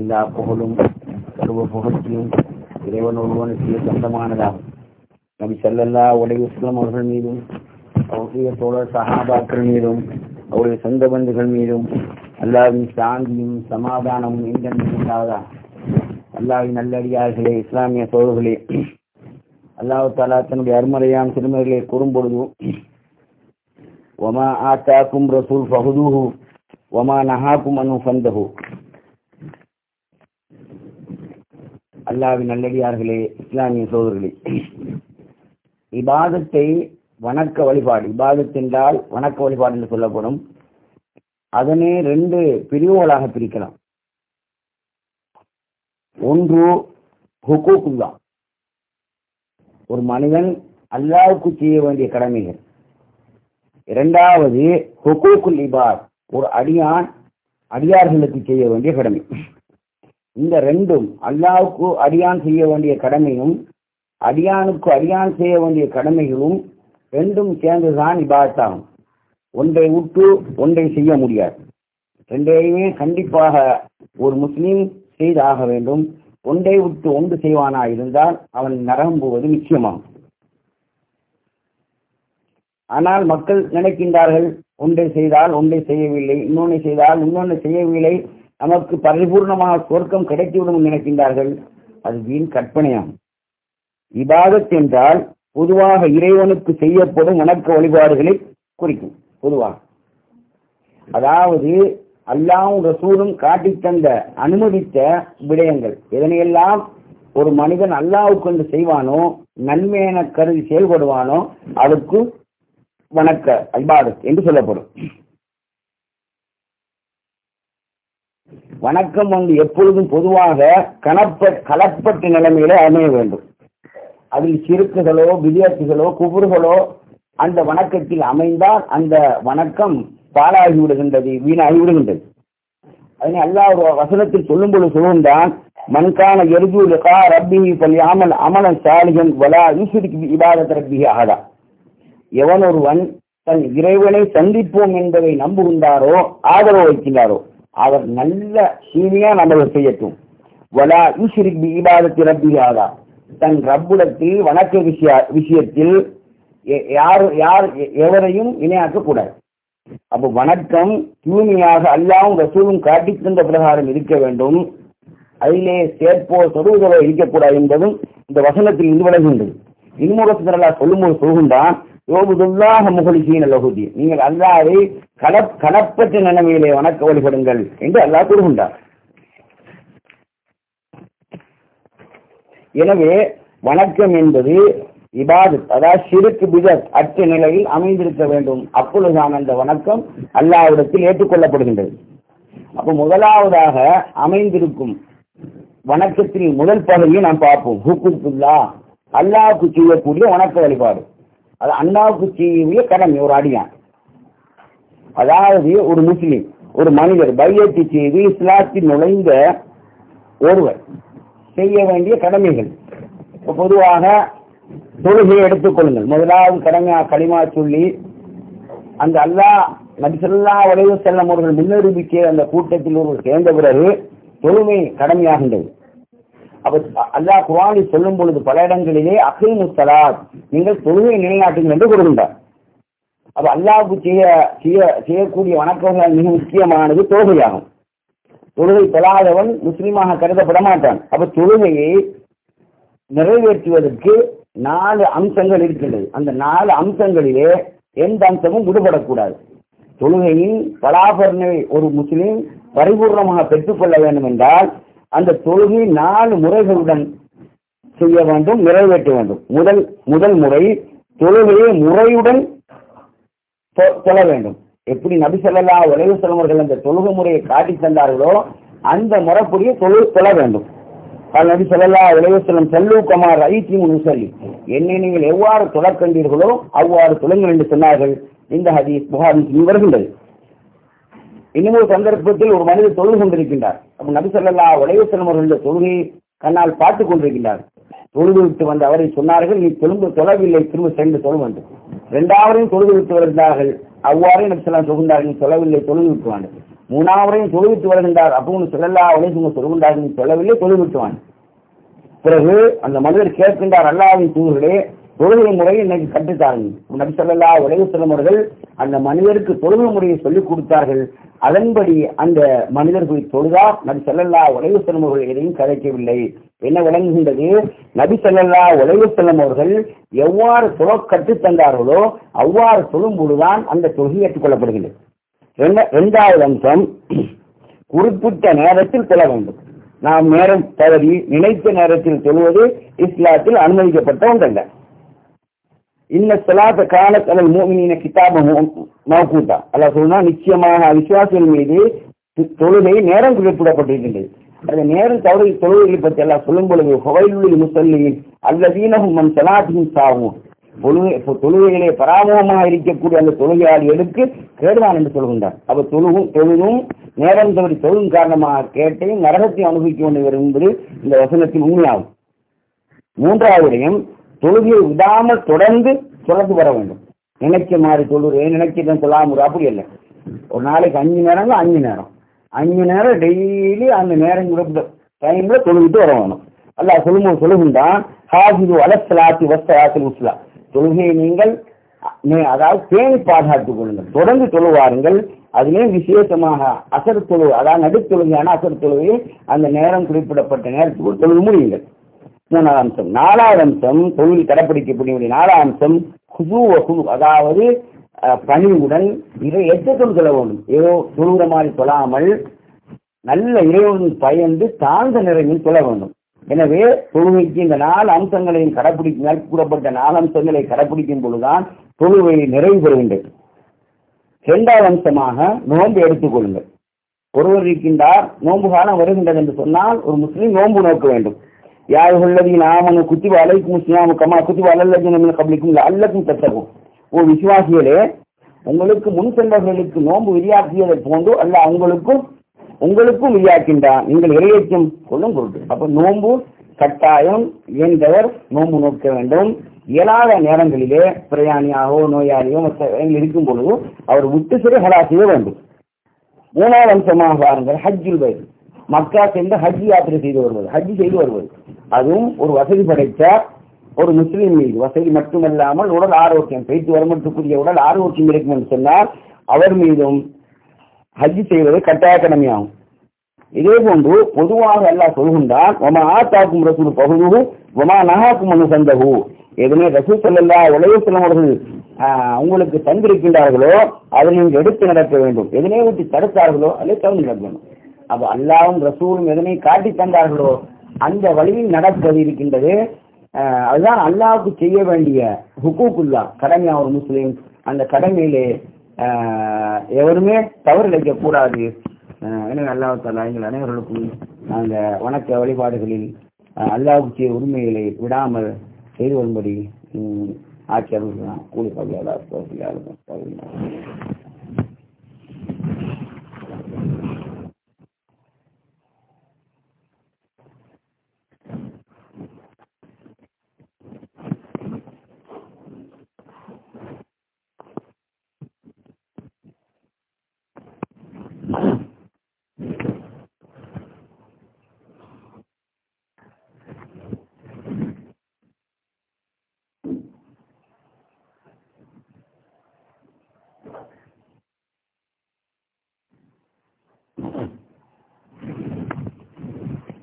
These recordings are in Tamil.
எல்லா புகழும் சர்வ புகழ்ச்சியும் இறைவன் ஒருவனுக்கு சொந்தமானதாகும் நபி ஸல்லல்லா உலக இஸ்லாம் அவர்கள் மீதும் அவருடைய தோழர் சஹாபாக்கள் மீதும் அவருடைய சொந்த பந்துகள் மீதும் அல்லாவின் சாந்தியும் சமாதானமும் என்றென்றும் உண்டாவதா அல்லாவின் நல்லடியார்களே இஸ்லாமிய சோழர்களே அல்லாஹு தாலா தன்னுடைய அருமறையாம் திருமறைகளை கூறும்பொழுது ஒமா ஆத்தாக்கும் ரசூல் ஃபஹுதுஹு ஒமா நஹாக்கும் அனு ஃபந்தஹு அல்லாவின் நல்லடியார்களே இஸ்லாமிய சோதர்களே. இபாதத்தை வணக்க வழிபாடு இபாதத் என்றால் வணக்க வழிபாடு என்று சொல்லப்படும். அதனை ரெண்டு பிரிவுகளாக பிரிக்கலாம். ஒன்று ஹுக்கூக்குல்லா ஒரு மனிதன் அல்லாவுக்கு செய்ய வேண்டிய கடமைகள். இரண்டாவது ஹுக்கூக்குல் இபாத் ஒரு அடியான் அடியார்களுக்கு செய்ய வேண்டிய கடமை. இந்த ரெண்டும் அல்லாவுக்கு அடியான் செய்ய வேண்டிய கடமையும் அடியானுக்கு அடியான் செய்ய வேண்டிய கடமைகளும் ரெண்டும் சேர்ந்துதான் இபாத்தாகும் ஒன்றை விட்டு ஒன்றை செய்ய முடியாது. ரெண்டையுமே கண்டிப்பாக ஒரு முஸ்லீம் செய்தாக வேண்டும். ஒன்றை விட்டு ஒன்று செய்வானா இருந்தால் அவன் நரம்புவது நிச்சயமாகும். ஆனால் மக்கள் நினைக்கின்றார்கள் ஒன்றை செய்தால் ஒன்றை செய்யவில்லை இன்னொன்று செய்தால் இன்னொன்று செய்யவில்லை. நமக்கு பரிபூர்ணமாக சொர்க்கம் கிடைத்துவிடும் நினைக்கின்றார்கள். அது வீண் கற்பனையாகும். இபாதத் என்றால் பொதுவாக இறைவனுக்கு செய்யப்படும் வணக்க வழிபாடுகளை குறிக்கும் பொதுவாக. அதாவது அல்லாவும் ரசூலும் காட்டி தந்த அனுமதித்த விடயங்கள். இதனையெல்லாம் ஒரு மனிதன் அல்லாவுக்கு கொண்டு செய்வானோ நன்மை என கருதி செயல்படுவானோ அதற்கு வணக்க அல்பாதத் என்று சொல்லப்படும். வணக்கம் வந்து எப்பொழுதும் பொதுவாக கணப்ப கலப்பட்டு நிலைமையில அமைய வேண்டும். அதில் சிறுக்குகளோ விதியார்த்திகளோ குபுறுகளோ அந்த வணக்கத்தில் அமைந்தால் அந்த வணக்கம் பாலாகி விடுகின்றது வீணாகி விடுகின்றது அதனை அல்லாஹ் வசனத்தில் சொல்லும் பொழுது சொல்லுகின்றான் மன்கான எருஜு லிகா ரப்பிஹி அமலன் சாலிகன் வலா யூசுரிக்கு இபாதத் ரப்பிஹி ஆகதா எவன் ஒருவன் தன் இறைவனை சந்திப்போம் என்பதை நம்புகின்றாரோ ஆதரவு வைக்கின்றாரோ அவர் நல்ல தீமையா நம்மளை செய்யட்டும். வலா ஈஸ்வரிக்கு இபாதத்தில் ரப்பியாதா தன் ரப்புடத்தில் வணக்க விஷய விஷயத்தில் யார் யார் எவரையும் இணையாக்க கூடாது அப்போ வணக்கம் தூய்மையாக அல்லாவும் ரசூலும் காட்டி தந்த பிரகாரம் இருக்க வேண்டும். அதிலே சேர்ப்போ சொருகுதலோ இருக்கக்கூடாது என்பதும் இந்த வசனத்தில் இருந்து விலகுகின்றது இன்னொரு சொல்லும்போது சொல்கின்றான் யோபுதுல்லாக முகலிசீன லகுதி. நீங்கள் அல்லாவை கல கலப்பற்ற நிலைமையிலே வணக்க வழிபடுங்கள் என்று அல்லாஹ் கூறுகின்றார். எனவே வணக்கம் என்பது இபாதத் அதாவது சிறுக்கு பிதத் அற்ற நிலையில் அமைந்திருக்க வேண்டும். அப்பொழுதுதான் அந்த வணக்கம் அல்லாவிடத்தில் ஏற்றுக்கொள்ளப்படுகின்றது. அப்ப முதலாவதாக அமைந்திருக்கும் வணக்கத்தின் முதல் பகுதியை நாம் பார்ப்போம். ஹுக்குல்லா அல்லாவுக்கு செய்யக்கூடிய வணக்க வழிபாடு. அது அல்லாவுக்கு செய்யக்கூடிய கடமை ஒரு அடியான் அதாவது ஒரு முஸ்லீம் ஒரு மனிதர் பையத்தை செய்து இஸ்லாத்தில் நுழைந்த ஒருவர் செய்ய வேண்டிய கடமைகள். பொதுவாக தொழுகையை எடுத்துக்கொள்ளுங்கள் முதலாவது கடமையா களிமா சொல்லி அந்த அல்லா நபிசல்லா உலக செல்லம் அவர்கள் முன்னறிவிக்க அந்த கூட்டத்தில் ஒருவர் சேர்ந்த பிறகு தொழுமை கடமையாகின்றது. அல்லாஹ் குரானி சொல்லும் பொழுது பல இடங்களிலே அகில் முஸ்தலாத் நீங்கள் தொழுகை நிலைநாட்டுங்கள் என்று கூறுகின்றார். அப்ப அல்லாவுக்கு செய்ய செய்ய செய்யக்கூடிய வணக்கங்கள் மிக முக்கியமானது தொழுகையாகும். தொழுகை தொழாதவன் முஸ்லீமாக கருதப்பட மாட்டான் அப்ப தொழுகையை நிறைவேற்றுவதற்கு நாலு அம்சங்கள் இருக்கின்றது. அந்த நாலு அம்சங்களிலே எந்த அம்சமும் விடுபடக்கூடாது. தொழுகையின் பலாபரணை ஒரு முஸ்லீம் பரிபூர்ணமாக பெற்றுக்கொள்ள வேண்டும் என்றால் அந்த தொழுகை நாலு முறைகளுடன் செய்ய வேண்டும் நிறைவேற்ற வேண்டும். முதல் முதல் முறை தொழுகையை முறையுடன் தொழ வேண்டும். எப்படி நபிசல்லா உலக செல்வர்கள் அந்த தொழுகை முறையை காட்டி தந்தார்களோ அந்த முறைப்படியே தொழு தொழ வேண்டும். நபி சொல்லல்லா உலகம் செல்லு கமார் ஐத்தி முனுசல்லி என்னை நீங்கள் எவ்வாறு தொழக்கண்டீர்களோ அவ்வாறு தொழுங்கள் என்று சொன்னார்கள். இந்த ஹதீஸ் புகார் வருகின்றது. இன்னும் ஒரு சந்தர்ப்பத்தில் ஒரு மனிதர் தொழுது கொண்டிருக்கின்றார். அப்ப நபி சொல்லல்லா உலக தொழுகை கண்ணால் பார்த்துக் கொண்டிருக்கின்றார் தொழுது விட்டு வந்த அவரை சொன்னார்கள் நீ திரும்ப தொழவில்லை திரும்ப சென்று தொழ வேண்டும் இரண்டாவரையும் தொழுது விட்டு வருகிறார்கள். அவ்வாறே நபி சொல்லா சொல்கின்றார்கள் நீ தொழவில்லை தொழுது விட்டு மூணாவரையும் மூணாவதையும் தொழுவிட்டு வருகின்றார். அப்படின்னு சொல்லலா உலகம் சொல்கின்றார்கள் சொல்லவில்லை தொழுவிட்டுவான் பிறகு அந்த மனிதர் கேட்கின்றார் அல்லாவின் தூதர்களே தொழுகை முறையை இன்னைக்கு கற்றுத்தாருங்க நபி சொல்லல்லா உலக அந்த மனிதருக்கு தொழுகை முறையை சொல்லிக் கொடுத்தார்கள். அதன்படி அந்த மனிதர்கள் தொழுதார். நபி செல்லல்லா உலக செல்லும் அவர்கள் எதையும் கதைக்கவில்லை என்ன விளங்குகின்றது? நபி செல்லல்லா உலக செல்லும் அவர்கள் எவ்வாறு தொழ கற்று தந்தார்களோ அவ்வாறு தொழும் பொழுதுதான் அந்த தொழுகை ஏற்றுக்கொள்ளப்படுகிறது இரண்டாவது அம்சம் குறிப்பிட்ட நேரத்தில் தொழ வேண்டும். நாம் நேரம் தவறி நினைத்த நேரத்தில் தொழுவது இஸ்லாத்தில் அனுமதிக்கப்பட்ட ஒன்றல்ல. இன்ன சலாத்த காலத்தலல் மூமினின கிதாப மௌகூத்தா அல்ல சொன்னா நிச்சயமாக விசுவாசிகள் மீது தொழுகை நேரம் குறிப்பிடப்பட்டிருக்கின்றது அந்த நேரம் தவறு தொழுகைகளை பற்றி எல்லாம் சொல்லும் பொழுது ஹொவைலுள்ளி முசல்லியின் அல்லதீனகும் மண் சலாத்தின் சாவும் தொழுகைகளே தொழுகையிலே இருக்கக்கூடிய அந்த தொழுகையாளிகளுக்கு கேடுவான் என்று சொல்கின்றார். அப்ப தொழுகும் தொழுதும் நேரம் தவறி தொழுகும் காரணமாக கேட்டையும் நரகத்தையும் அனுபவிக்க வேண்டும் என்பது இந்த வசனத்தின் உண்மையாகும். மூன்றாவது விடயம் தொழுகையை விடாமல் தொடர்ந்து தொடர்ந்து வர வேண்டும். நினைக்க மாதிரி தொழுகிறேன் நினைக்கிறேன் சொல்லாமல் அப்படி இல்லை. ஒரு நாளைக்கு அஞ்சு நேரம் அஞ்சு நேரம். அஞ்சு நேரம் டெய்லி அந்த நேரம் டைம்ல தொழுகிட்டு வர வேணும். அல்ல சொல்லும் சொல்லுகின்றான் ஹாஜிது அலசலாத்தி வஸ்தலாத்தில் உஸ்லா. தொழுகையை நீங்கள் அதாவது பேணி பாதுகாத்துக் கொள்ளுங்கள். தொடர்ந்து தொழுவாருங்கள். அதிலே விசேஷமாக அசர் தொழு அதாவது நடுத்தொழுகையான அசர் தொழுகையை அந்த நேரம் குறிப்பிடப்பட்ட நேரத்துக்குள் தொழுது முடியுங்கள். மூணாவது அம்சம். நாலாவது அம்சம் தொழில் கடைப்பிடிக்கக்கூடிய நாலாவது அம்சம் குசு குழு அதாவது பணிவுடன் இதை எச்சத்தொல் சொல்ல வேண்டும். ஏதோ தொழுகிற மாதிரி சொல்லாமல் நல்ல இறைவன் பயந்து தாழ்ந்த நிறைவில் சொல்ல வேண்டும். எனவே தொழுகைக்கு இந்த நாலு அம்சங்களையும் கடைப்பிடிக்கும் கூறப்பட்ட நாலு அம்சங்களை கடைப்பிடிக்கும் பொழுதுதான் தொழுகை நிறைவு பெறுகின்றது இரண்டாவது அம்சமாக நோன்பு எடுத்துக்கொள்ளுங்கள். ஒருவர் இருக்கின்றார் நோன்பு காலம் வருகின்றது என்று சொன்னால் ஒரு முஸ்லீம் நோன்பு நோக்க வேண்டும். யார் உள்ளது நாமனு குத்திவ அலைக்கும் முஸ்லியாமு கமா அல்லது கபலிக்கும் அல்லக்கும் தத்தகும் ஓ விசுவாசிகளே உங்களுக்கு முன் சென்றவர்களுக்கு நோன்பு விரியாக்கியதை போன்று அல்ல அவங்களுக்கும் உங்களுக்கும் விரியாக்கின்றான். நீங்கள் இரையேற்றம் கொள்ளும் பொருட்டு. அப்ப நோன்பு கட்டாயம் இயன்றவர் நோன்பு நோக்க வேண்டும். இயலாத நேரங்களிலே பிரயாணியாகவோ நோயாளியோ மற்ற இருக்கும் பொழுது அவர் விட்டு சிறு ஹலா செய்ய வேண்டும். மூணாவது அம்சமாக பாருங்கள் ஹஜ்ஜில் வயது மக்கா சென்று ஹஜ் யாத்திரை செய்து வருவது ஹஜ் செய்து வருவது. அதுவும் ஒரு வசதி படைத்த ஒரு முஸ்லீம் மீது. வசதி மட்டுமல்லாமல் உடல் ஆரோக்கியம் பேச்சு வரமட்டுக்குரிய உடல் ஆரோக்கியம் இருக்கும் என்று சொன்னால் அவர் மீதும் ஹஜ் செய்வது கட்டாய கடமையாகும் இதே போன்று பொதுவாக எல்லாம் சொல்கின்றான் ஒமா ஆத்தாக்கும் ரசூல் பகுது ஒமா நகாக்கும் மனு சந்தகு எதனே ரசூல் செல்லல்லா உலக செல்லவர்கள் உங்களுக்கு தந்திருக்கின்றார்களோ அதை நீங்கள் எடுத்து நடக்க வேண்டும். எதனை ஊட்டி தடுத்தார்களோ அதை தகுந்து நடக்க வேண்டும் அப்ப அல்லாவும் ரசூலும் எதனை காட்டி தந்தார்களோ அந்த வழியில் நடப்பது இருக்கின்றது. அதுதான் அல்லாவுக்கு செய்ய வேண்டிய ஹுக்கூக்குல்லா கடமையா ஒரு முஸ்லீம். அந்த கடமையிலே எவருமே தவறு இழைக்க கூடாது எனவே அல்லாஹ் எங்கள் அனைவர்களுக்கும் அந்த வணக்க வழிபாடுகளில் அல்லாவுக்கு செய்ய உரிமைகளை விடாமல் செய்து வரும்படி ஆட்சியாளர்கள் கூலி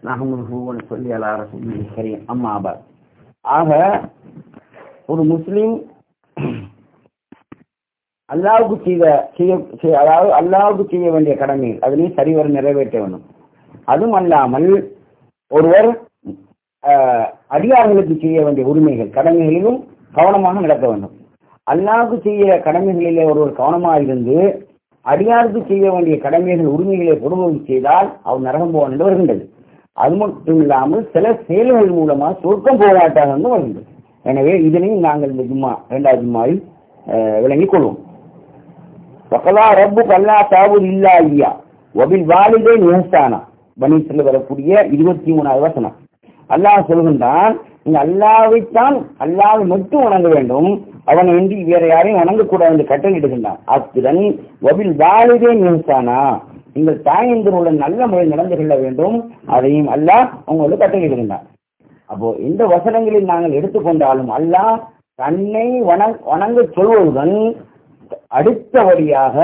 பகுதியாளர் சொல்லி அலார சரி அம்மா ஆபார் ஆக ஒரு முஸ்லீம் அல்லாவுக்கு செய்த செய்ய அதாவது அல்லாவுக்கு செய்ய வேண்டிய கடமை அதனையும் சரிவர நிறைவேற்ற வேண்டும் அதுவும் அல்லாமல் ஒருவர் அடியார்களுக்கு செய்ய வேண்டிய உரிமைகள் கடமைகளிலும் கவனமாக நடக்க வேண்டும் அல்லாவுக்கு செய்ய கடமைகளிலே ஒருவர் கவனமாக இருந்து அடியாருக்கு செய்ய வேண்டிய கடமைகள் உரிமைகளை கொடுமை செய்தால் அவர் நரகம் போக என்று வருகின்றது அது மட்டும் இல்லாமல் சில செயல்கள் மூலமா சொர்க்கம் போக வந்து வருகிறது எனவே இதனையும் நாங்கள் இந்த ஜும்மா இரண்டாவது ஜும்மாவில் விளங்கிக் கொள்வோம். பக்கலா ரப்பு கல்லா தாவூர் இல்லா ஐயா ஒபில் வாலிதே நிகழ்த்தானா பனீஸ்ல வரக்கூடிய இருபத்தி மூணாவது வசனம். அல்லாஹ் சொல்கின்றான் நீங்க அல்லாவைத்தான் அல்லாவை மட்டும் வணங்க வேண்டும். அவனை இன்றி வேற யாரையும் வணங்கக்கூடாது என்று கட்டளையிடுகின்றான். அத்துடன் ஒபில் வாலிதே நிகழ்த்தானா நீங்கள் தாயந்தருடன் நல்ல முறையில் நடந்து கொள்ள வேண்டும். அதையும் அல்லாஹ் உங்களுக்கு கட்டளையிடுகின்றார் அப்போ இந்த வசனங்களில் நாங்கள் எடுத்துக்கொண்டாலும் அல்லாஹ் தன்னை வணங் வணங்க சொல்வதுடன் அடுத்தபடியாக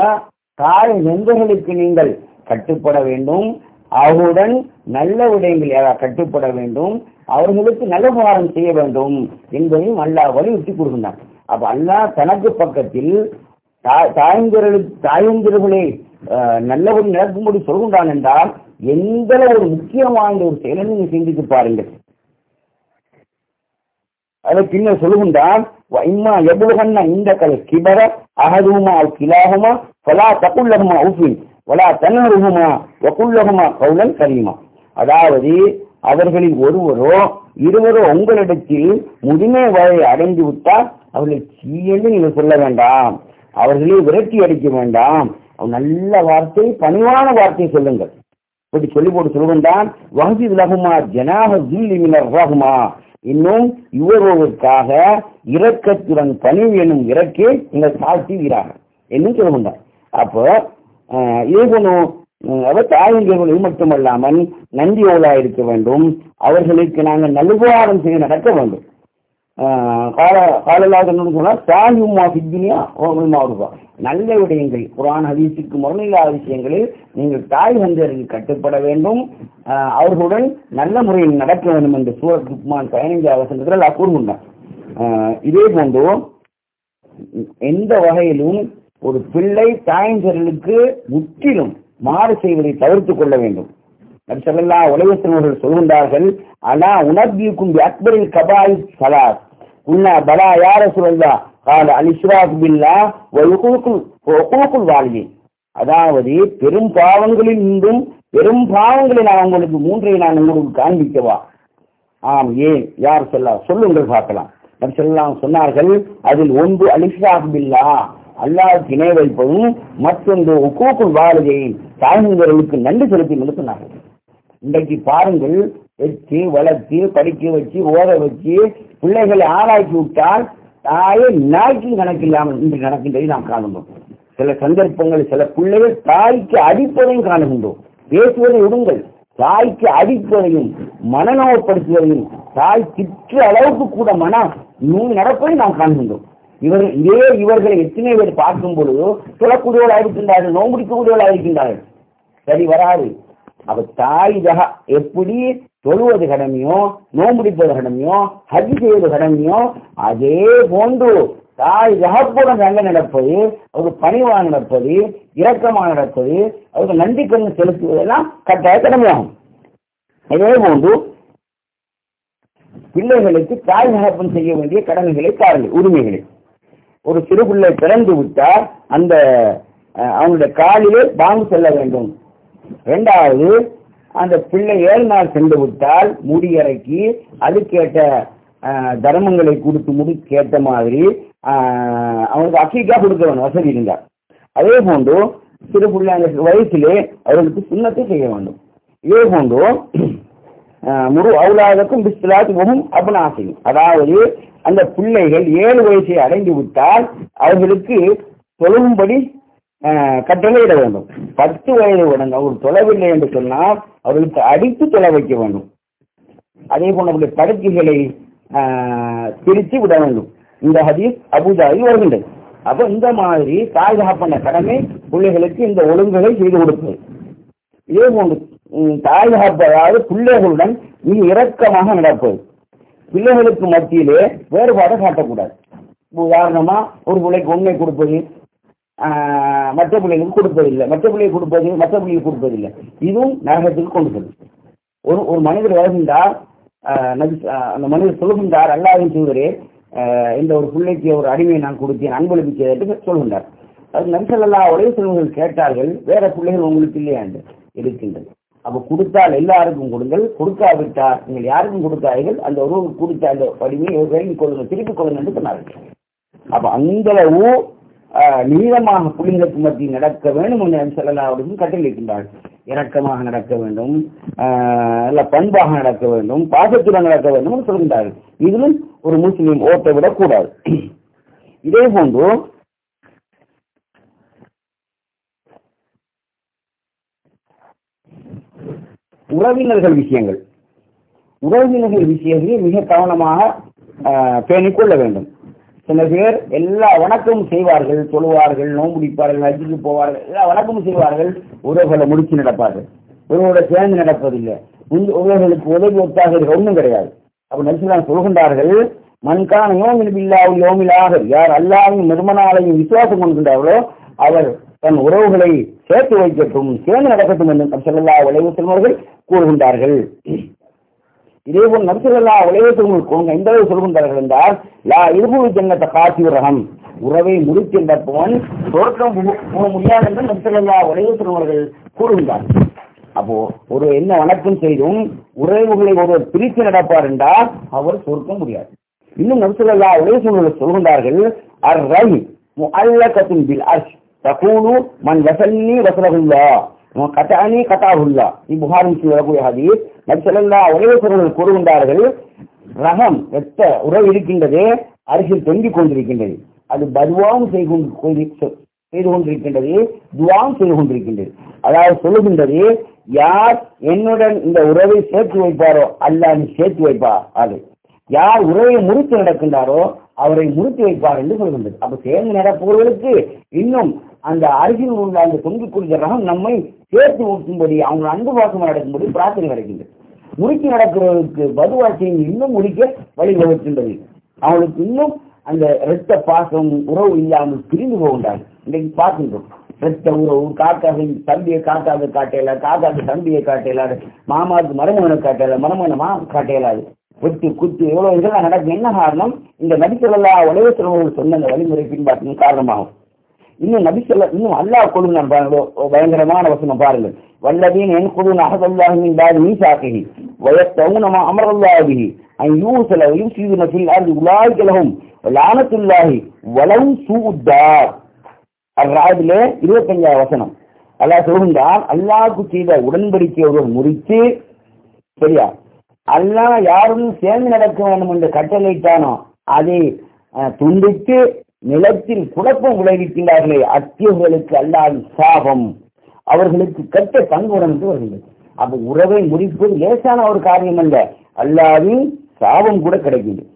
தாய் நெந்தர்களுக்கு நீங்கள் கட்டுப்பட வேண்டும். அவருடன் நல்ல விடயங்கள் கட்டுப்பட வேண்டும். அவர்களுக்கு நல்ல உபகாரம் செய்ய வேண்டும் என்பதையும் அல்லாஹ் வலியுறுத்தி கொடுக்கின்றான் அப்ப அல்லாஹ் தனக்கு பக்கத்தில் தாய்ந்தர்களுக்கு தாயந்தர்களை நல்லவன் நடக்கும்படி சொல்கின்றான் என்றால் எந்த ஒரு முக்கியமான ஒரு செயலை நீங்க சிந்தித்து பாருங்கள். அதை பின்னர் சொல்லுகின்றான் இம்மா எவ்வளவுன்னா இந்த கலை கிபர அகதுமா கிலாகுமா பலா தக்குள்ளகுமா உஃபின் வலா தன்னருகுமா வக்குள்ளகுமா கவுலன் கரியுமா அதாவது அவர்களில் ஒருவரோ இருவரோ உங்களிடத்தில் முதுமை வரை அடைந்து விட்டால் அவர்களை சீயென்று நீங்கள் சொல்ல வேண்டாம். அவர்களை விரட்டி அடிக்க வேண்டாம். நல்ல வார்த்தை பணிவான வார்த்தை சொல்லுங்கள். இப்படி சொல்லி போட்டு சொல்லுகின்றான் வகதி லகுமா ஜனாக ஜில்லிமினர் ரகுமா இன்னும் இவர்களுக்காக இரக்கத்துடன் பணிவு எனும் இறக்கே நீங்கள் சாழ்த்துவீராக என்னும் சொல்லுகின்றார். அப்போ இதே போன்று அவர் தாயங்கர்களை மட்டுமல்லாமல் நன்றியோலா இருக்க வேண்டும். அவர்களுக்கு நாங்கள் நல்வாரம் செய்ய நடக்க வேண்டும். காலலாக சொன்னால் சாயுமா சித்தினியா ஓமா நல்ல விடயங்கள். குரான் ஹதீஸுக்கு முரணில்லாத விஷயங்களில் நீங்கள் தாய் தந்தையர்கள் கட்டுப்பட வேண்டும். அவர்களுடன் நல்ல முறையில் நடக்க வேண்டும் என்று சூரத் குப்மான் பதினைஞ்சாவது வசந்தத்தில் கூறுகின்றார் இதே போன்று எந்த வகையிலும் ஒரு பிள்ளை தாயந்தர்களுக்கு முற்றிலும் மாறு செய்வதை தவிர்த்துக் கொள்ள வேண்டும். நபிசல்லா உலகத்தினர்கள் சொல்கின்றார்கள் ஆனா உணர்விக்கும் அக்பரில் கபாய் சலாத். உன்னா பலா யார சொல்லா கால அலிஸ்ராக் பில்லா ஒழுக்குள் வாழ்வி அதாவது பெரும் பாவங்களில் இன்றும் பெரும் பாவங்களை நான் உங்களுக்கு மூன்றை நான் உங்களுக்கு காண்பிக்கவா? ஆம் ஏன்? யார் சொல்ல? சொல்லுங்கள் பார்க்கலாம். நபிசல்லாம் சொன்னார்கள் அதில் ஒன்று அலிஸ்ராக் பில்லா. அல்லாவுக்கு இணை வைப்பதும் மற்றொன்று உக்கூக்குள் வாழுகையை தாய்ந்தவர்களுக்கு நன்றி செலுத்தி நிறுத்தினார்கள் இன்றைக்கு பாருங்கள் வச்சு வளர்த்து படிக்க வச்சு ஓத வச்சு பிள்ளைகளை ஆளாக்கி விட்டால் தாயை நாய்க்கும் கணக்கில்லாமல் இன்று நடக்கின்றதை நாம் காணுகிறோம். சில சந்தர்ப்பங்கள் சில பிள்ளைகள் தாய்க்கு அடிப்பதையும் காணுகின்றோம். பேசுவதை விடுங்கள். தாய்க்கு அடிப்பதையும் மனநோப்படுத்துவதையும் தாய் திற்று அளவுக்கு கூட மன நூல் நடப்பதை நாம் காண்கின்றோம். இவர் இதே இவர்களை எத்தனை பேர் பார்க்கும் பொழுது சொல்லக்கூடியவர்களாக இருக்கின்றார்கள் நோம்பிடிக்கக்கூடியவர்களாக இருக்கின்றார்கள் சரி வராது. அப்ப தாய் ஜகா எப்படி தொழுவது கடமையோ நோம்பிடிப்பது கடமையோ ஹஜ் செய்வது கடமையோ அதே போன்று தாய் ஜகப்புடன் தங்க நடப்பது அவருக்கு பணிவாக நடப்பது இரக்கமாக நடப்பது அவருக்கு நன்றி கண்ணு செலுத்துவதெல்லாம் கட்டாய கடமையாகும். இதே போன்று பிள்ளைகளுக்கு தாய் தகப்பன் செய்ய வேண்டிய கடமைகளை பாருங்கள் உரிமைகளை. ஒரு சிறு பிள்ளை பிறந்து விட்டால் அந்த அவனுடைய காலிலே பாங்கு செல்ல வேண்டும். இரண்டாவது அந்த பிள்ளை ஏழு நாள் சென்று விட்டால் முடியறைக்கு அதுக்கேற்ற தர்மங்களை கொடுத்து முடி கேட்ட மாதிரி அவனுக்கு அக்கீக்கா கொடுக்க வேண்டும் வசதி இருந்தார் அதே போன்று சிறு பிள்ளைங்க அந்த வயசிலே அவர்களுக்கு சுண்ணத்தை செய்ய வேண்டும். இதே போன்று முரு அவுலாதக்கும் பிஸ்லாத்துக்கும் அபநாசையும் அதாவது அந்த பிள்ளைகள் ஏழு வயசை அடைந்து விட்டால் அவர்களுக்கு தொழுகும்படி கட்டளையிட வேண்டும். பத்து வயது உடனே அவர் தொலைவில்லை என்று சொன்னால் அவர்களுக்கு அடித்து தொலை வைக்க வேண்டும். அதே போல அவருடைய படுக்கைகளை பிரித்து விட வேண்டும். இந்த ஹதீஸ் அபுதாபி வருகின்றது. அப்போ இந்த மாதிரி தாய் கடமை பிள்ளைகளுக்கு இந்த ஒழுங்குகளை செய்து கொடுப்பது. இதே போன்று தாய் அதாவது பிள்ளைகளுடன் மிக இரக்கமாக நடப்பது. பிள்ளைகளுக்கு மத்தியிலே வேறுபாடு காட்டக்கூடாது. உதாரணமா ஒரு பிள்ளைக்கு உண்மை கொடுப்பது மற்ற பிள்ளைகளுக்கு கொடுப்பதில்லை. மற்ற பிள்ளையை கொடுப்பது மற்ற பிள்ளைக்கு கொடுப்பதில்லை. இதுவும் நரகத்துக்கு கொண்டு செல்லும். ஒரு ஒரு மனிதர் வருகின்றார் அந்த மனிதர் சொல்லுகின்றார் அல்லாவின் தூதரே இந்த ஒரு பிள்ளைக்கு ஒரு அடிமையை நான் கொடுத்தேன் அன்பளிப்பு என்று சொல்கின்றார். அது நரிசல்லா உடைய செல்வங்கள் கேட்டார்கள் வேற பிள்ளைகள் உங்களுக்கு இல்லையா? என்று இருக்கின்றது. அப்ப கொடுத்தால் எல்லாருக்கும் கொடுங்கள் கொடுக்காவிட்டால் நீங்கள் யாருக்கும் கொடுக்காதீர்கள் அந்த ஒரு கொடுத்த அந்த அடிமையை வேண்டிக் கொள்ளுங்கள் திருப்பிக் கொள்ளுங்கள் என்று சொன்னார்கள். அப்ப அந்த அளவு நீளமாக புலிங்களுக்கு மத்தியில் நடக்க வேண்டும் என்று சொல்லலா அவர்களும் கட்டளையிட்டார்கள் இரக்கமாக நடக்க வேண்டும். அல்ல பண்பாக நடக்க வேண்டும். பாசத்துடன் நடக்க வேண்டும் என்று சொல்கின்றார்கள். இதிலும் ஒரு முஸ்லீம் ஓட்டை விடக்கூடாது. இதே போன்று உறவினர்கள் விஷயங்கள். உறவினர்கள் விஷயங்களில் மிக கவனமாக ஆஹ், பேணிக் கொள்ள வேண்டும். சில பேர் எல்லா வணக்கமும் செய்வார்கள் தொழுவார்கள் நோம்புடிப்பார்கள் அஜிக்கு போவார்கள் எல்லா வணக்கமும் செய்வார்கள் உறவுகளை முடிச்சு நடப்பார்கள். ஒருவரோட சேர்ந்து நடப்பதில்லை. உறவுகளுக்கு உதவி ஒத்தாக ஒன்றும் கிடையாது. அப்போ நரிசலாம் சொல்கின்றார்கள் மண்கான யோமில் யோமிலாக யார் அல்லாவையும் நிர்மணாலையும் விசுவாசம் கொள்கின்றார்களோ அவர் தன் உறவுகளை சேர்த்து வைக்கட்டும் சேர்ந்து நடக்கட்டும் என்று செல்லல்லா உழைவு செல்வர்கள் கூறுகின்றார்கள். இதேபோல் நபிசல்லா உலகத்தில் கொங்க எந்த அளவு சொல்கின்றார்கள் என்றால் லா இருபது ஜன்னத்தை காசி ரகம் உறவை முடிக்கின்றப்பவன் தோற்றம் போக முடியாது என்று நபிசல்லா உலகத்தில் கூறுகின்றார். அப்போ ஒரு என்ன வணக்கம் செய்தும் உறவுகளை ஒருவர் பிரித்து நடப்பார் என்றால் அவர் சொர்க்க முடியாது. இன்னும் நபிசல்லா உலகத்தில் சொல்கின்றார்கள் அர் ரஹி முஅல்லகத்துன் பில் அர்ஷ் தகூலு மன் வசல்லி வசலகுல்லா கட்டானி கட்டாகுல்லா இப்புகாரி வரக்கூடிய ஹதீஸ் நபிசல்லா உலகத்தில் கூறுகின்றார்கள் ரகம் எத்த உறவு இருக்கின்றது அரிசில் தொங்கிக் கொண்டிருக்கின்றது. அது பதுவாவும் செய்து செய்து கொண்டிருக்கின்றது துவாவும் செய்து கொண்டிருக்கின்றது. அதாவது சொல்லுகின்றது யார் என்னுடன் இந்த உறவை சேர்த்து வைப்பாரோ அல்லாஹ் சேர்த்து வைப்பா அது. யார் உறவை முறித்து நடக்கின்றாரோ அவரை முறித்து வைப்பார் என்று சொல்கின்றது. அப்ப சேர்ந்து நடப்பவர்களுக்கு இன்னும் அந்த அருகில் உள்ள அந்த தொங்கிக் ரகம் நம்மை சேர்த்து ஊற்றும்படி அவங்க அன்பு பாசம் நடக்கும்படி பிரார்த்தனை கிடைக்கின்றது முறித்து நடக்கிறவருக்கு பதுவாசியம் இன்னும் முடிக்க வழி வகுக்கின்றது. அவங்களுக்கு இன்னும் அந்த இரத்த பாசம் உறவு இல்லாமல் பிரிந்து போகின்றார்கள் இன்றைக்கு பார்க்கின்றோம். ரத்த உறவு காக்காவை தம்பியை காக்காவை காட்டையில காக்காக்கு தம்பியை காட்டையிலாது மாமாவுக்கு மருமகனை காட்டையில மருமகனை மா காட்டையிலாது வெட்டு குத்து எவ்வளவு இதெல்லாம் நடக்கும். என்ன காரணம்? இந்த நபிசல்லா உலகத்தில் சொன்ன அந்த வழிமுறை பின்பற்றும் காரணமாகும். இன்னும் நபிசல்ல இன்னும் அல்லாஹ் கொடுங்க. பாருங்க பயங்கரமான வசனம் பாருங்கள் வல்லதீன் என் குழு அகதல்லாஹின் பாதி மீசாக்கிஹி வயத்தவுனமா அமரல்லாஹி அன் யூசல யுசீதுன ஃபில் அர்தி உலாய்க லஹும் லானத்துல்லாஹி வலவு சூதார் அர்ராதிலே இருபத்தஞ்சாவது வசனம். அல்லாஹ் சொல்கின்றான் அல்லாஹுக்கு செய்த உடன்படிக்கை ஒருவர் முறித்து சரியா? அல்லாஹ் யாரும் சேர்ந்து நடக்க வேண்டும் என்று கட்டளையிட்டானோ அதை அஹ், துண்டித்து நிலத்தில் குழப்பம் விளைவிக்கின்றார்களே அத்தியர்களுக்கு அல்லாது சாபம். அவர்களுக்கு கட்ட பங்கு என்று வருகிறது. அப்ப உறவை முடிப்பது லேசான ஒரு காரியம் அல்ல. அல்லாவின் சாபம் கூட கிடைக்குது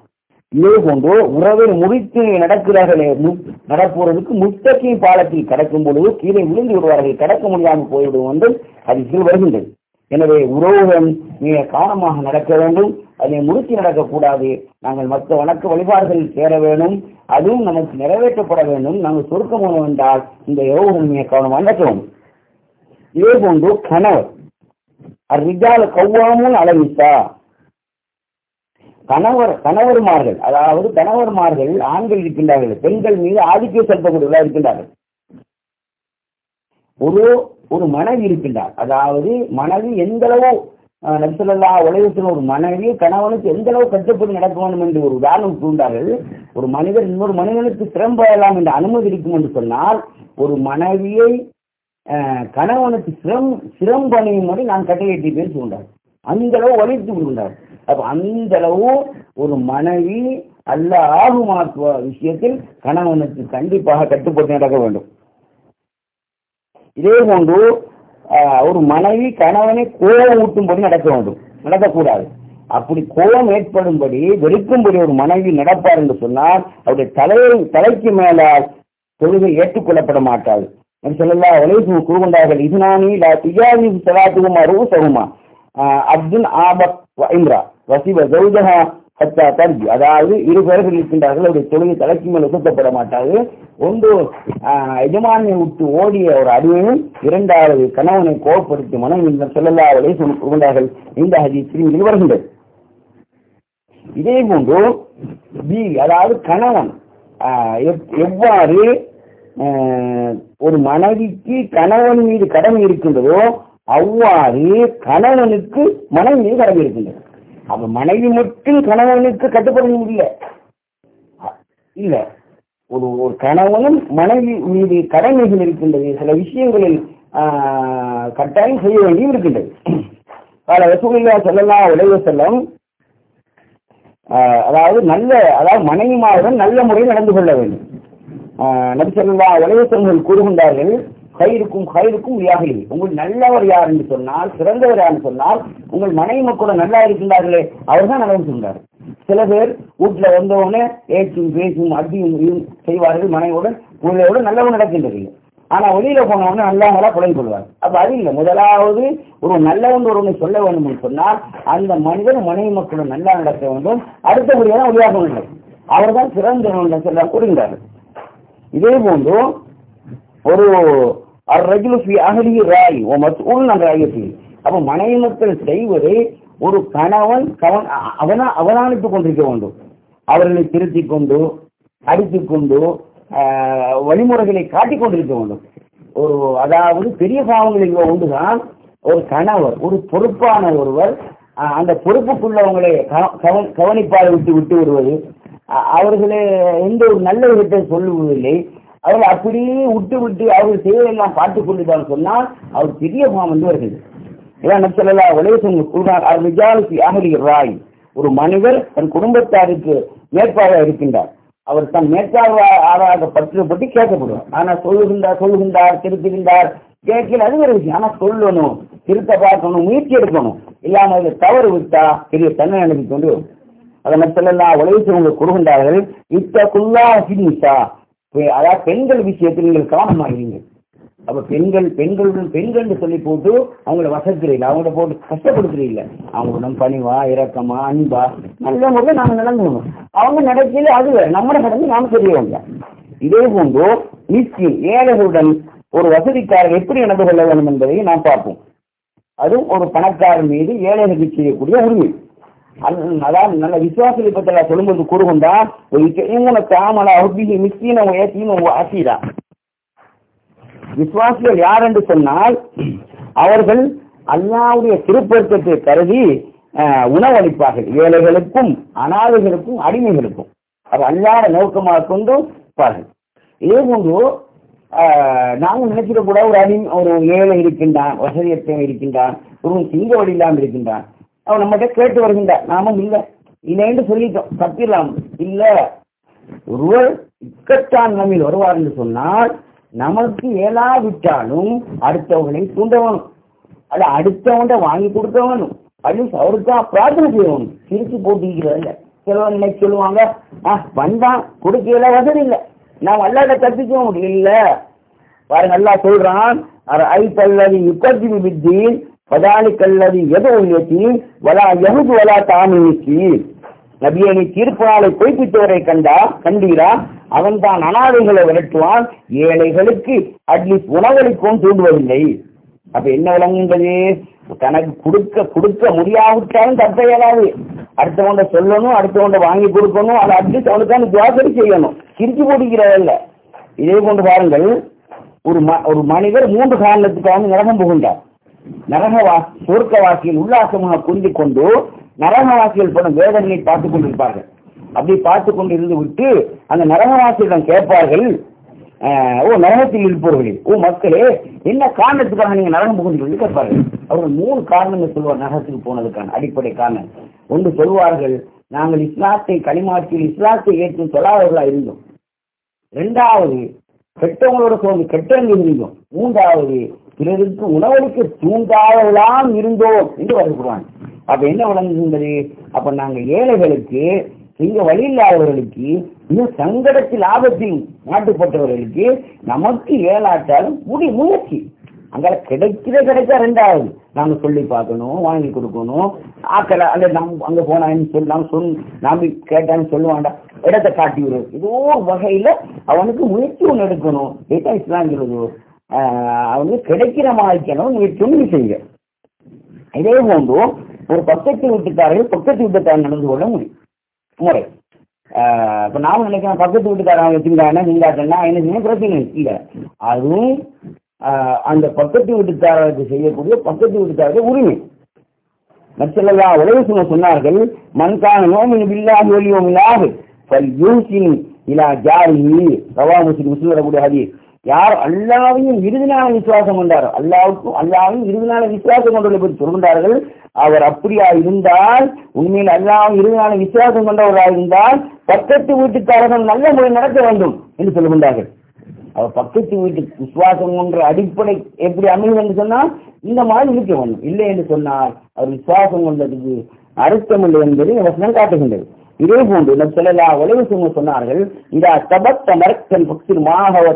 இதே போன்று உறவை முடித்து நடக்கிறார்களே மு- நடப்பவர்களுக்கு முத்தக்கி பாலத்தில் கடக்கும் பொழுது கீழே விழுந்து விடுவார்கள் கடக்க முடியாமல் போய்விடும் என்று அதில் வருகின்றது. எனவே உறவுடன் மிக கவனமாக நடக்க வேண்டும். அதை முறித்து நடக்கக்கூடாது. நாங்கள் மற்ற வணக்க வழிபாடுகளில் சேர வேண்டும். அதுவும் நமக்கு நிறைவேற்றப்பட வேண்டும். நாங்கள் சுருக்கம் என்றால் இந்த உறவுடன் மிக கவனமாக நடக்கிறோம் இதே போன்று கணவர். அரிஜால கவ்வாமும் அளவித்தா கணவர் கணவர்மார்கள் அதாவது கணவர்மார்கள் ஆண்கள் இருக்கின்றார்கள். பெண்கள் மீது ஆதிக்கம் செலுத்தக்கூடியவர்களாக இருக்கின்றார்கள். ஒரு ஒரு மனைவி இருக்கின்றார். அதாவது மனைவி எந்த அளவு நபிசல்லா உலகத்தின் ஒரு மனைவி கணவனுக்கு எந்த அளவு கட்டுப்பட்டு நடக்க வேண்டும் என்று ஒரு உதாரணம் கூண்டார்கள் ஒரு மனிதர் இன்னொரு மனிதனுக்கு சிரம்பலாம் என்ற அனுமதி இருக்கும் என்று சொன்னால் ஒரு மனைவியை கணவனுக்கு சிரம் சிரம்பணியும்படி நான் கட்டளையிட்டேன் சொல்கிறார். அந்த அளவு வலித்து விடுகின்றார் அப்ப அந்த அளவு ஒரு மனைவி அல்ல ஆகுமாக்குவ விஷயத்தில் கணவனுக்கு கண்டிப்பாக கட்டுப்பட்டு நடக்க வேண்டும். இதே போன்று ஆஹ், ஒரு மனைவி கணவனை கோபம் ஊட்டும்படி நடக்க வேண்டும். நடக்கக்கூடாது. அப்படி கோபம் ஏற்படும்படி வெறுக்கும்படி ஒரு மனைவி நடப்பார் என்று சொன்னால் அவருடைய தலையை தலைக்கு மேலால் தொழுகை ஏற்றுக்கொள்ளப்பட மாட்டாது. சொல்லலா உலகம் கூறுகின்றார்கள் இதுனானி லா திஜாவி சலாத்துகுமா ரூசகுமா அப்துல் ஆபத் இம்ரா வசிவ ஜௌஜஹா ஹத்தா தர்ஜி. அதாவது இரு பேர்கள் இருக்கின்றார்கள். அவருடைய தொழுகை தலைக்கு மேல் சுத்தப்பட மாட்டாது. ஒன்று ஆஹ், எஜமானியை விட்டு ஓடிய ஒரு அடிமையும் இரண்டாவது கணவனை கோபப்படுத்தி மனம் சொல்லலா உலகம் கூறுகின்றார்கள் இந்த ஹதீஸில் வருகின்றது. இதே போன்று பி அதாவது கணவன் ஆஹ், எவ்வாறு ஆஹ், ஒரு மனைவிக்கு கணவன் மீது கடமை இருக்கின்றதோ அவ்வாறு கணவனுக்கு மனைவி மீது கடமை இருக்கின்றது. அப்ப மனைவி மட்டும் கணவனுக்கு கட்டுப்பட முடியல இல்ல ஒரு ஒரு கணவனும் மனைவி மீது கடமைகள் இருக்கின்றது. சில விஷயங்களில் கட்டாயம் செய்ய வேண்டியும் இருக்கின்றது. பல ரசூலில்லா சொல்லலாம் உலக செல்லம் அதாவது நல்ல அதாவது மனைவிமாருடன் நல்ல முறையில் நடந்து கொள்ள வேண்டும். ஆஹ் உலக செல்வங்கள் கூறுகின்றார்கள் கயிறுக்கும் கயிறுக்கும் வியாகலி உங்கள் நல்லவர் யார் என்று சொன்னால் சிறந்தவர் யார் சொன்னால் உங்கள் மனைவி மக்களும் நல்லா இருக்கின்றார்களே அவர் தான் நல்லவன் சொல்றாரு. சில பேர் வீட்டுல வந்தவுடனே ஏற்றும் பேசும் அடியும் செய்வார்கள் மனைவியுடன் பிள்ளையோடு நல்லவன் நடக்கின்றது ஆனா வெளியில போனவொடனே நல்லவங்களா புலங்கி கொள்வார் அப்ப அது இல்லை. முதலாவது ஒரு நல்லவன் ஒருவனை சொல்ல வேண்டும் சொன்னால் அந்த மனிதன் மனைவி மக்களும் நல்லா நடக்க வேண்டும். அடுத்த தான் ஒளியாக வேண்டும் அவர் தான் சிறந்தவன் சொல்ல கூறுகிறார்கள் இதே போன்று ஒரு அர்ரஜுலுஃபி அகலி ராய் ஓ மசூல் ராயத்தி. அப்ப மனைவி மக்கள் செய்வதை ஒரு கணவன் கவன் அவனா அவதானித்துக் கொண்டிருக்க வேண்டும். அவர்களை திருத்திக் கொண்டு அடித்துக் கொண்டு வழிமுறைகளை காட்டிக் கொண்டிருக்க வேண்டும். ஒரு அதாவது பெரிய பாவங்களில் ஒன்றுதான் ஒரு கணவர் ஒரு பொறுப்பான ஒருவர் அந்த பொறுப்புக்குள்ளவங்களை கவ- கவனிப்பால் விட்டு விட்டு விடுவது அவர்களே எந்த ஒரு நல்ல விதத்தை சொல்லுவதில்லை. அவர்கள் அப்படியே விட்டு விட்டு அவர் செய்வதெல்லாம் பார்த்துக் கொண்டுதான் சொன்னால் அவர் பெரிய பாவம் வந்து வருகிறது. இதான் நப்சல்லா உலகம் கூறினார் அவர் விஜாலுக்கு அகலி ராய் ஒரு மனிதர் தன் குடும்பத்தாருக்கு மேற்பார்வை இருக்கின்றார். அவர் தன் மேற்பார்வையாக பற்றி கேட்கப்படுவார். ஆனா சொல்லுகின்றார் சொல்லுகின்றார் திருத்துகின்றார். கேட்கல அது ஒரு விஷயம். ஆனா சொல்லணும் திருத்த பார்க்கணும் முயற்சி எடுக்கணும். இல்லாம அதுல தவறு விட்டா பெரிய தன்னை அனுப்பி கொண்டு வரும். அதை மற்றெல்லாம் உலகத்தவங்க இத்த குல்லா ஹினிசா அதாவது பெண்கள் விஷயத்தில் நீங்கள் கவனமாகிறீங்க அப்ப பெண்கள் பெண்களுடன் பெண்கள் சொல்லி போட்டு அவங்கள வசக்கிறீங்க அவங்கள போட்டு கஷ்டப்படுத்துறீங்க. அவங்களுடன் பணிவா இரக்கமா அன்பா நல்ல முறையில் நாம நடந்துக்கணும். அவங்க நடக்கையில அது வேற. நம்மளை நடந்து நாம தெரியவங்க இதே போன்று மிஸ்கின் ஏழைகளுடன் ஒரு வசதிக்காரர் எப்படி நடந்து கொள்ள வேண்டும் என்பதை நாம் பார்ப்போம். அதுவும் ஒரு பணக்காரன் மீது ஏழைகளுக்கு செய்யக்கூடிய உரிமை. அது- அதாவது நல்ல விசுவாசத்தை பற்றி சொல்லும்போது கூறுகொண்டா இவங்க தாமல அவுபிகி மிஸ்கீன ஏத்தீன ஆசீரா விசுவாசிகள் யார் என்று சொன்னால் அவர்கள் அல்லாவுடைய திருப்பொருத்தத்தை கருதி அஹ், உணவளிப்பார்கள். ஏழைகளுக்கும் அனாதைகளுக்கும் அடிமைகளுக்கும். அது அல்லாத நோக்கமாக கொண்டு இருப்பார்கள். இதே போன்று ஆஹ், நாங்க நினைச்சிட கூட ஒரு அடி ஒரு ஏழை இருக்கின்றான் வசதியற்றவன் இருக்கின்றான் ஒரு தீங்க வழி இல்லாமல் இருக்கின்றான். அவன் நம்மகிட்ட கேட்டு வருகின்றான். நாமும் இல்லை. இல்லைன்னு சொல்லிட்டோம். தப்பிடலாம். இல்ல. ஒருவர் இக்கட்டான் நம்மில் வருவார் என்று சொன்னால் நமக்கு இயலாவிட்டாலும் அடுத்தவர்களை தூண்டவனும் அது அடுத்தவன்ட வாங்கி கொடுத்தவனும் அது அவருக்கா பிரார்த்தனை செய்யணும். சிரிச்சு போட்டிக்கிறது சிலவன் இன்னைக்கு சொல்லுவாங்க? ஆஹ் வந்தான் கொடுக்கல வசதி இல்ல. நான் அல்லாத தப்பிக்க முடியல. பாருங்க நல்லா சொல்றான் ஐ பல்லவி யுக்கத்தி வித்தீன் பதாலி எது உள்ளியத்தீன் வலா யகுது வலா தாமினிக்கு நபியை நீ தீர்ப்பாளை பொய்ப்பித்தவரை கண்டா கண்டீரா? அவன் தான் அனாதைகளை விரட்டுவான் ஏழைகளுக்கு அட்லீஸ்ட் உணவளிக்கவும் தூண்டுவதில்லை. அப்ப என்ன விளங்குகின்றது? தனக்கு கொடுக்க கொடுக்க முடியாவிட்டாலும் தப்ப இயலாது சொல்லணும் அடுத்தவங்க வாங்கி கொடுக்கணும் அதை அட்லீஸ்ட் அவனுக்கான ஜாக்கிரதை செய்யணும். சிரிச்சு போட்டிக்கிறதல்ல இதே போன்று பாருங்கள் ஒரு ம ஒரு மனிதர் மூன்று காரணத்துக்காக நரகம் புகுந்தார் நரகவா சொர்க்கவாசியில் உல்லாசமாக குந்தி கொண்டு நரகவாசிகள் படும் வேதனையை பார்த்துக் கொண்டிருப்பார்கள். அப்படி பார்த்து கொண்டிருந்து விட்டு அந்த நரகவாசியிடம் கேட்பார்கள் ஓ நரகத்தில் இருப்பவர்களே ஓ மக்களே என்ன காரணத்துக்காக நீங்க நரகம் புகுந்து கேட்பார்கள். அவர்கள் மூணு காரணங்கள் சொல்வார் நரகத்துக்கு போனதுக்கான அடிப்படை காரணம் ஒன்று சொல்வார்கள் நாங்கள் இஸ்லாத்தை களிமாற்றியில் இஸ்லாத்தை ஏற்றும் சொல்லாதவர்களா இருந்தோம். இரண்டாவது கெட்டவங்களோட சேர்ந்து கெட்டவங்க இருந்தோம். மூன்றாவது பிறருக்கு உணவளிக்க தூண்டாதவளாம் இருந்தோம் என்று வருகிறான் அப்ப என்ன விளங்குகின்றது அப்ப நாங்க ஏழைகளுக்கு இங்க வழி இல்லாதவர்களுக்கு இன்னும் சங்கடத்தில் ஆபத்தில் நாட்டுப்பட்டவர்களுக்கு நமக்கு ஏலாட்டாலும் முடி முயற்சி. அங்கே கிடைக்கிற கிடைச்சா ரெண்டாவது. நாங்க சொல்லி பார்க்கணும் வாங்கி கொடுக்கணும். ஆக்கல அல்ல நம் அங்க போனான்னு சொல்லி நாம் சொல் நாம கேட்டான்னு சொல்லுவாண்டா இடத்தை காட்டி விடுறது ஏதோ ஒரு வகையில அவனுக்கு முயற்சி ஒன்று எடுக்கணும். இதுதான் இஸ்லாம் அவங்க ஆஹ் கிடைக்கிற மாதிரிக்கணும் நீங்க ஒன்று செய்யுங்க. இதே போன்று ஒரு பக்கத்து வீட்டுக்காரர்கள் பக்கத்து வீட்டுக்காரர் நடந்து கொள்ள முடியும். முறை. ஆஹ் இப்ப நாம நினைக்கிறோம் பக்கத்து வீட்டுக்காரன் வச்சுருந்தாங்கன்னா நீங்காட்டன்னா என்ன செய்யணும் பிரச்சனை இல்லை. அதுவும் ஆஹ் அந்த பக்கத்து வீட்டுக்காரருக்கு செய்யக்கூடிய பக்கத்து வீட்டுக்காரருக்கு உரிமை. நச்சல்லா உலக சொன்ன சொன்னார்கள் மண்கான நோமின் பில்லாஹி ஒலியோமில்லாஹு ஃபல் யூசின் இலா ஜாரி ரவா முஸ்லிம் முஸ்லிம் வரக்கூடிய ஹதீஸ். யார் அல்லாவையும் இறுதி நாள விசுவாசம் கொண்டாரோ அல்லாவுக்கும் அல்லாவையும் இறுதி நாள விசுவாசம் கொண்டவர்களை பற்றி சொல்கின்றார்கள். அவர் அப்படியா இருந்தால் உண்மையில் அல்லாவும் இறுதி நாள விசுவாசம் கொண்டவராக இருந்தால் பக்கத்து வீட்டுக்காரர்கள் நல்ல முறை நடக்க வேண்டும் என்று சொல்லுகின்றார்கள் அவர் பக்கத்து வீட்டு விசுவாசம் என்ற அடிப்படை எப்படி அமையும் என்று சொன்னால் இந்த மாதிரி இருக்க வேண்டும். இல்லை என்று சொன்னால் அவர் விசுவாசம் கொண்டதுக்கு அர்த்தம் இல்லை என்பதை வசனம் காட்டுகின்றது. இதே போன்று நம் சொல்லலா உலக சொன்னார்கள் இந்த தபத்த மரக்கன் பக்திர் மாகவ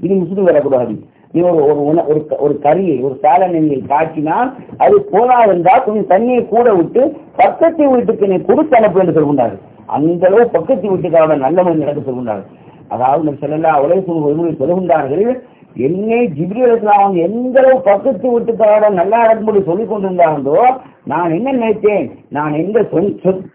இது முஸ்லிம் வரக்கூடாது நீ ஒரு ஒரு ஒரு க- ஒரு கறியை ஒரு சாலனை நீ காட்டினால் அது போதாதென்றால் கொஞ்சம் தண்ணியை கூட விட்டு பக்கத்து வீட்டுக்கு நீ கொடுத்து அனுப்பு என்று சொல்கின்றார்கள். அந்த அளவு பக்கத்து வீட்டுக்காரோட நல்ல முறை நடக்க சொல்கின்றார்கள். அதாவது நம்ம சொல்லலா உலக சொல்கின்றார்கள் என்னை ஜிப்ரீல் எந்த அளவு பக்கத்து வீட்டுக்காரோட நல்லா நடக்கும்படி சொல்லிக் கொண்டிருந்தார்களோ நான் என்ன நினைத்தேன்? நான் எந்த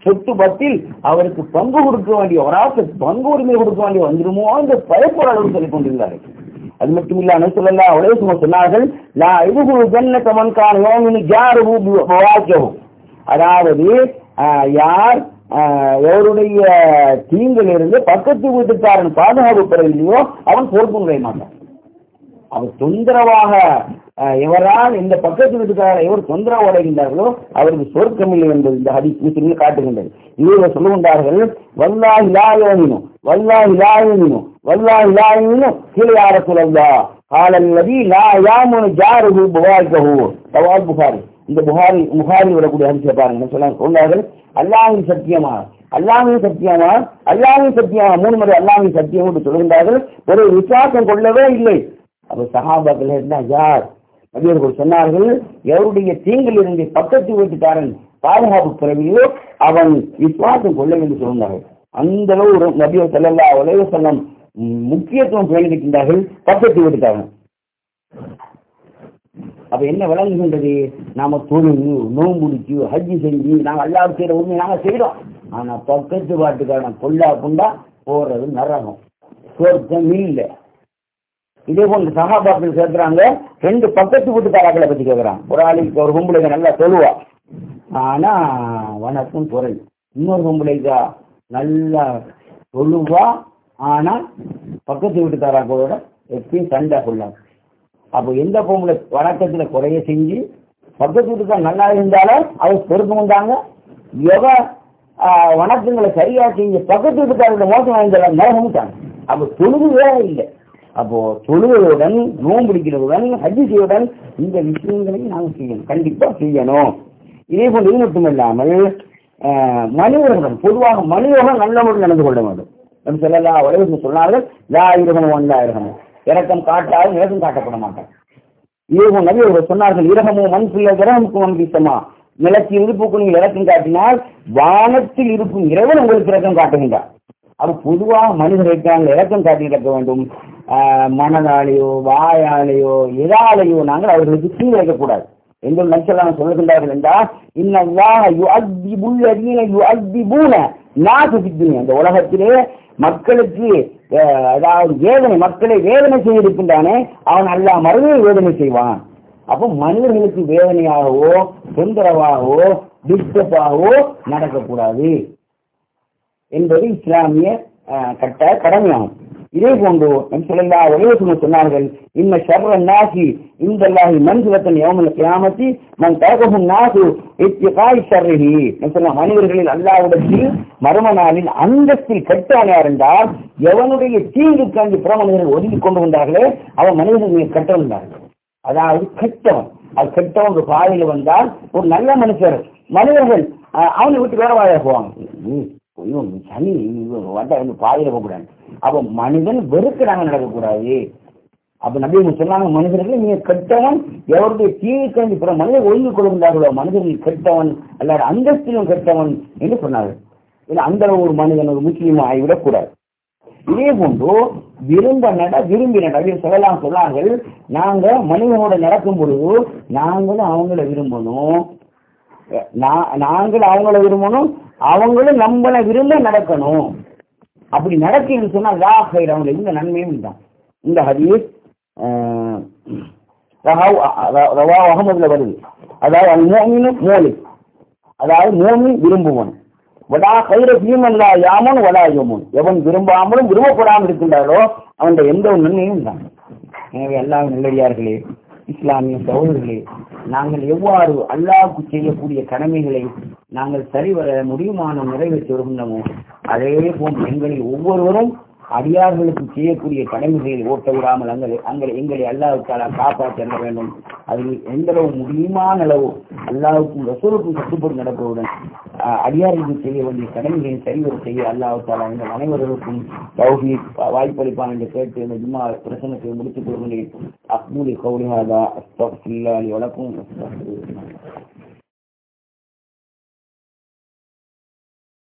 சொத்து பத்தில் அவருக்கு பங்கு கொடுக்க வேண்டிய ஒரு பங்கு உரிமை கொடுக்க வேண்டிய வந்துருமோ என்று பயப்படாதவர்கள் சொல்லிக் கொண்டிருந்தார்கள். அது மட்டும் இல்ல சொல்லலாம் அவளே சும்மா சொன்னார்கள் லா இதுகு ஜன்னத கமன் யோமினி ஜாருஹு அதாவது ஆஹ், யார் ஆஹ், எவருடைய தீங்கிலிருந்து பக்கத்து வீட்டுக்காரன் பாதுகாப்பு பெறவில்லையோ அவன் பொறுப்பு நுழைய மாட்டான். அவர் தொந்தரவாக எவரால் இந்த பக்கத்து வீட்டுக்காரர் எவர் தொந்தரவு அடைகின்றார்களோ அவருக்கு சொர்க்கம் இல்லை என்பது இந்த ஹதீஸ் முஸ்லிமில் காட்டுகின்றது. இவர்கள் சொல்லுகின்றார்கள் வல்லா இலாயோனினும் வல்லா இலாயோனினும் வல்லா இலாயோனினும் கீழே யார சொல்லா காலல் நதி லா யாமுனு ஜாருஹு புகாரிக்கஹு புகாரி. இந்த புகாரி புகாரி விடக்கூடிய ஹதீஸை பாருங்க. சொல்ல சொன்னார்கள் அல்லாஹின் சத்தியமா அல்லாமின் சத்தியமா அல்லாமின் சத்தியமா மூணு முறை அல்லாமின் சத்தியம் என்று சொல்கின்றார்கள் ஒரு விசுவாசம் கொள்ளவே இல்லை. அப்ப சகாபாக்கள் இருந்தா யார்? நபியர்கள் சொன்னார்கள் எவருடைய தீங்கில் இருந்து பக்கத்து வீட்டுக்காரன் பாதுகாப்பு பிறவியோ அவன் விசுவாசம் கொள்ள என்று சொன்னார்கள் அந்த அளவு ஒரு நபியர் செல்லல்லா உலக செல்லம் முக்கியத்துவம் பேணிக்கின்றார்கள் பக்கத்து வீட்டுக்காரன். அப்ப என்ன விளங்குகின்றது? நாம தொழுகு நோம்புடிச்சு ஹஜ்ஜி செஞ்சு நாங்க எல்லாரும் செய்யற உண்மை நாங்க செய்யறோம் ஆனா பக்கத்து பாட்டுக்கான பொல்லா புண்டா போறது நரகம். சொர்க்கம் இல்லை. இதே போன்ற சகாபாக்கள் கேட்கிறாங்க ரெண்டு பக்கத்து வீட்டுக்காராக்களை பத்தி கேட்குறான் ஒரு ஆளுக்கு ஒரு பொம்பளைக்கு நல்லா சொல்லுவா. ஆனா வணக்கம் குரல். இன்னொரு பொம்பளைக்கா நல்லா சொல்லுவா. ஆனா பக்கத்து வீட்டுக்காரர்களோட எப்பயும் சண்டை கொள்ளாது. அப்போ எந்த பொம்பளை வணக்கத்துல குறைய செஞ்சு பக்கத்து வீட்டுக்கார நல்லா இருந்தாலும் அவர் பொறுப்பு வந்தாங்க எவ வணக்கங்களை சரியா செஞ்சு பக்கத்து வீட்டுக்காரோட மோசம் வாய்ந்தாலும் நரகமுட்டாங்க அப்போ தொழுகவே இல்லை. அப்போ தொழுகையுடன் நோன் பிடிக்கிறதுடன் ஹஜ்ஜி இந்த விஷயங்களையும் நாங்கள் செய்யணும். கண்டிப்பா செய்யணும். இதே போன்று இது மட்டும் இல்லாமல் ஆஹ், மனிதர்களுடன் பொதுவாக மனிதர்கள் நல்ல முறையில் நடந்து கொள்ள வேண்டும். என்று சொல்லலாம் உலகத்தில் சொன்னார்கள் யா இரகமும் ஒன்றா இரகமும் இறக்கம் காட்டாலும் இறக்கம் காட்டப்பட மாட்டார். இரகம் நபி அவர்கள் சொன்னார்கள் இரகமோ மண் பிள்ளை கிரகமுக்கு மண் வீசமா நிலத்தில் இருப்புக்கு நீங்கள் இறக்கம் காட்டினால் வானத்தில் இருக்கும் இறைவன் உங்களுக்கு இறக்கம் காட்டுகின்றார். அது பொதுவாக மனிதர் இருக்காங்க இலக்கம் காட்டி இருக்க வேண்டும். ஆஹ் மனதாலேயோ வாயாலேயோ எதாலேயோ நாங்கள் அவர்களுக்கு கீழே வைக்கக்கூடாது எங்கள் நச்சலாம் சொல்லுகின்றார்கள் என்றால் இன்னல்லாஹ யுஅத்திபுல்லதீன யுஅத்திபூன நாசு ஃபித்துன்யா இந்த உலகத்திலே மக்களுக்கு அதாவது வேதனை மக்களை வேதனை செய்திருக்கின்றானே அவன் அல்லா மறுமையை வேதனை செய்வான். அப்போ மனிதர்களுக்கு வேதனையாகவோ தொந்தரவாகவோ டிஸ்டர்பாகவோ நடக்கக்கூடாது. என்பது இஸ்லாமிய அஹ், கட்ட கடமையாகும். இதே போன்று சொல்லா ஒரே சொன்னார்கள் இன்ன ஷர்ர நாசி இந்தல்லாஹி மன்சுலத்தன் யௌமல் கியாமத்தி மன் தரகஹும் நாசு இத்திகாய் ஷர்ரிஹி. சொல்ல மனிதர்களில் அல்லாஹ்விடத்தில் மர்ம நாளில் அந்தஸ்தில் கெட்டவன் யார் என்றால் எவனுடைய தீங்குக்கு அங்கு புற மனிதர்கள் ஒதுங்கி கொண்டு வந்தார்களே அவன் மனிதர்கள் கெட்டவன் அதாவது கெட்டவன். அது கெட்டவன் ஒரு பாதையில் வந்தால் ஒரு நல்ல மனுஷர் மனிதர்கள் அஹ், அவனை விட்டு வேற வாழையா போவாங்க. ஐயோ இவன் சனி இவன் வந்தா வந்து பாதையில போகக்கூடாது. அப்ப மனிதன் வெறுக்கிறாங்க நடக்கக்கூடாது. அப்ப நம்பி சொன்னாங்க மனிதர்கள் நீங்க கெட்டவன் எவருடைய தீங்கு பிற மனிதர் ஒழுங்கு கொள்கின்றார்களோ மனிதர்கள் கெட்டவன் அல்லாத அந்தஸ்திலும் கெட்டவன் என்று சொன்னார்கள். இல்லை அந்த ஒரு மனிதன் ஒரு முஸ்லீம் ஆகிவிடக் இதே போன்று விரும்ப நட விரும்பி நட அப்படின்னு சொல்லலாம் சொன்னார்கள். நாங்க மனிதனோட நடக்கும் பொழுது நாங்களும் அவங்கள விரும்பணும். நாங்கள் அவங்கள விரும்பணும் அவங்களும் நம்மளை விரும்ப நடக்கணும். அப்படி நடக்கணும்னு சொன்னா லா அவங்களுக்கு இந்த நன்மையும் தான் இந்த ஹதீஸ் ஆஹ், ரஹாவ் ரவா அகமதுல வருது. அதாவது அல் மோமினு மோலி. அதாவது மோமி விரும்புவன். வடா கைர பீமல்லா யாமன் வடா யோமன். எவன் விரும்பாமலும் விரும்பப்படாமல் இருக்கின்றாரோ அவன் எந்த ஒரு நன்மையும் தான் எனவே எல்லாம் நல்லடியார்களே இஸ்லாமிய சகோதரர்களே நாங்கள் எவ்வாறு அல்லாஹ்வுக்கு செய்யக்கூடிய கடமைகளை நாங்கள் சரிவர முடியுமான நிறைவேற்றி வருகின்றோமோ அதே போன்று எங்களில் ஒவ்வொருவரும் அடியார்களுக்கு செய்யக்கூடிய கடமைகளில் ஓட்ட விடாமல் அங்கே அங்கே எங்களை அல்லாவுக்கால காப்பாற்ற வேண்டும். அதில் எந்த அளவு முடியுமான அளவு அல்லாவுக்கும் ரசூலுக்கும் கட்டுப்பட்டு நடப்பதுடன் அடியார்களுக்கு செய்ய வேண்டிய கடமைகளை சரிவர செய்ய அல்லாவுக்கால எங்கள் அனைவர்களுக்கும் தௌஹி வாய்ப்பளிப்பான் என்று கேட்டு இந்த ஜும்மா பிரசனத்தை முடித்துக் கொள்கிறேன். அப்மூலி கௌரிஹாதா அஸ்தக்ஃபிருல்லாஹி